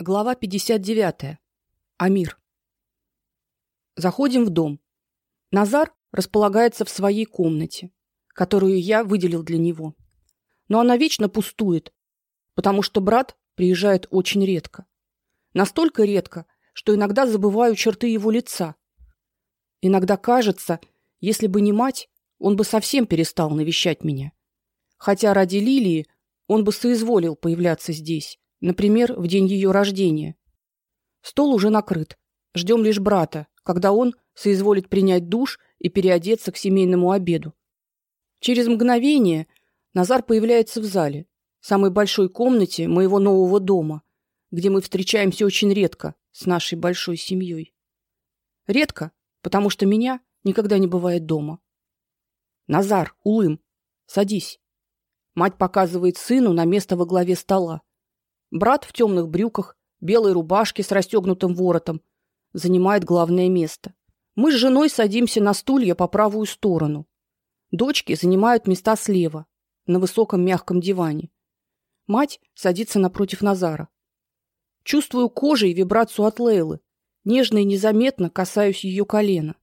Глава 59. Амир. Заходим в дом. Назар располагается в своей комнате, которую я выделил для него. Но она вечно пустует, потому что брат приезжает очень редко. Настолько редко, что иногда забываю черты его лица. Иногда кажется, если бы не мать, он бы совсем перестал навещать меня. Хотя ради Лилии он бы соизволил появляться здесь Например, в день ее рождения. Стол уже накрыт. Ждем лишь брата, когда он соизволит принять душ и переодеться к семейному обеду. Через мгновение Назар появляется в зале, самой большой комнате моего нового дома, где мы встречаемся очень редко с нашей большой семьей. Редко, потому что меня никогда не бывает дома. Назар, Улым, садись. Мать показывает сыну на место во главе стола. Брат в темных брюках, белой рубашке с расстегнутым воротом занимает главное место. Мы с женой садимся на стулья по правую сторону. Дочки занимают места слева, на высоком мягком диване. Мать садится напротив Назара. Чувствую кожей вибрацию от Лейлы. Нежно и незаметно касаюсь ее колена.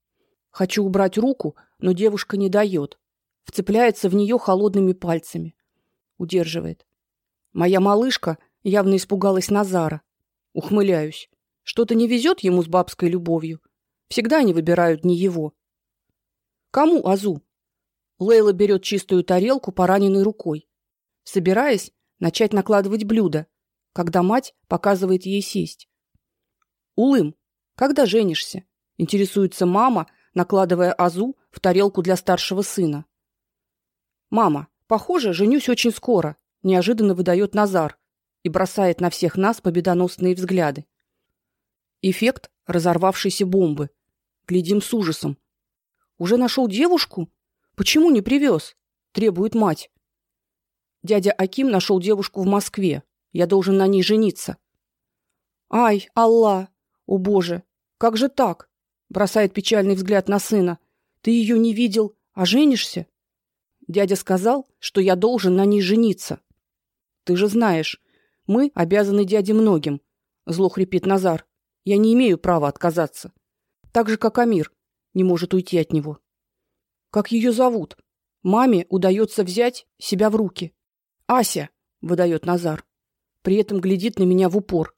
Хочу убрать руку, но девушка не дает. Вцепляется в нее холодными пальцами. Удерживает. Моя малышка Явно испугалась Назара. Ухмыляюсь. Что-то не везет ему с бабской любовью. Всегда они выбирают не его. Кому Азу? Лейла берет чистую тарелку пораненной рукой, собираясь начать накладывать блюда, когда мать показывает ей сесть. Улым, когда женишься? интересуется мама, накладывая Азу в тарелку для старшего сына. Мама, похоже, женюсь очень скоро, неожиданно выдает Назар, и бросает на всех нас победоносные взгляды. Эффект разорвавшейся бомбы. Глядим с ужасом. Уже нашел девушку? Почему не привез? требует мать. Дядя Аким нашел девушку в Москве. Я должен на ней жениться. Ай, Аллах. О, боже, как же так? бросает печальный взгляд на сына. Ты ее не видел, а женишься? Дядя сказал, что я должен на ней жениться. Ты же знаешь, мы обязаны дяде многим, зло хрипит Назар. Я не имею права отказаться. Так же как Амир не может уйти от него. Как ее зовут? Маме удается взять себя в руки. Ася, выдает Назар. При этом глядит на меня в упор.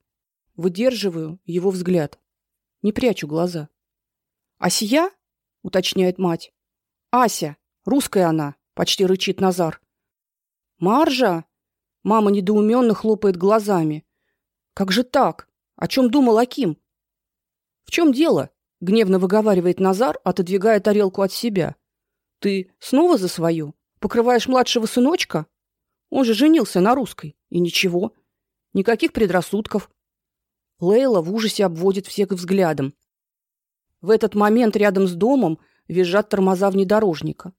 Выдерживаю его взгляд. Не прячу глаза. Асия? уточняет мать. Ася, русская она, почти рычит Назар. Маржа, Мама недоуменно хлопает глазами. Как же так? О чем думал Аким? В чем дело? гневно выговаривает Назар, отодвигая тарелку от себя. Ты снова за свою? Покрываешь младшего сыночка? Он же женился на русской, и ничего. Никаких предрассудков. Лейла в ужасе обводит всех взглядом. В этот момент рядом с домом визжат тормоза внедорожника.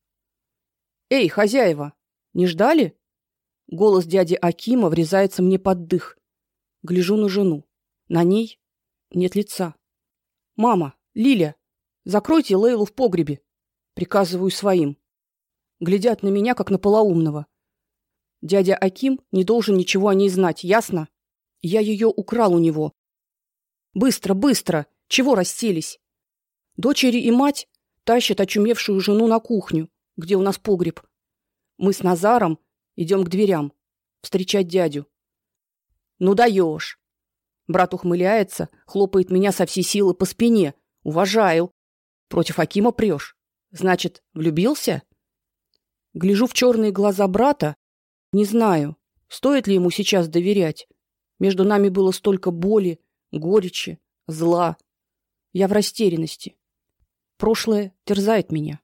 Эй, хозяева, не ждали? Голос дяди Акима врезается мне под дых. Гляжу на жену. На ней нет лица. Мама, Лиля, закройте Лейлу в погребе, приказываю своим. Глядят на меня как на полоумного. Дядя Аким не должен ничего о ней знать, ясно? Я ее украл у него. Быстро, быстро, чего расселись? Дочери и мать тащат очумевшую жену на кухню, где у нас погреб. Мы с Назаром Идем к дверям встречать дядю. Ну даешь. Брат ухмыляется, хлопает меня со всей силы по спине. Уважаю. Против Акима прешь. Значит, влюбился? Гляжу в черные глаза брата, не знаю, стоит ли ему сейчас доверять. Между нами было столько боли, горечи, зла. Я в растерянности. Прошлое терзает меня.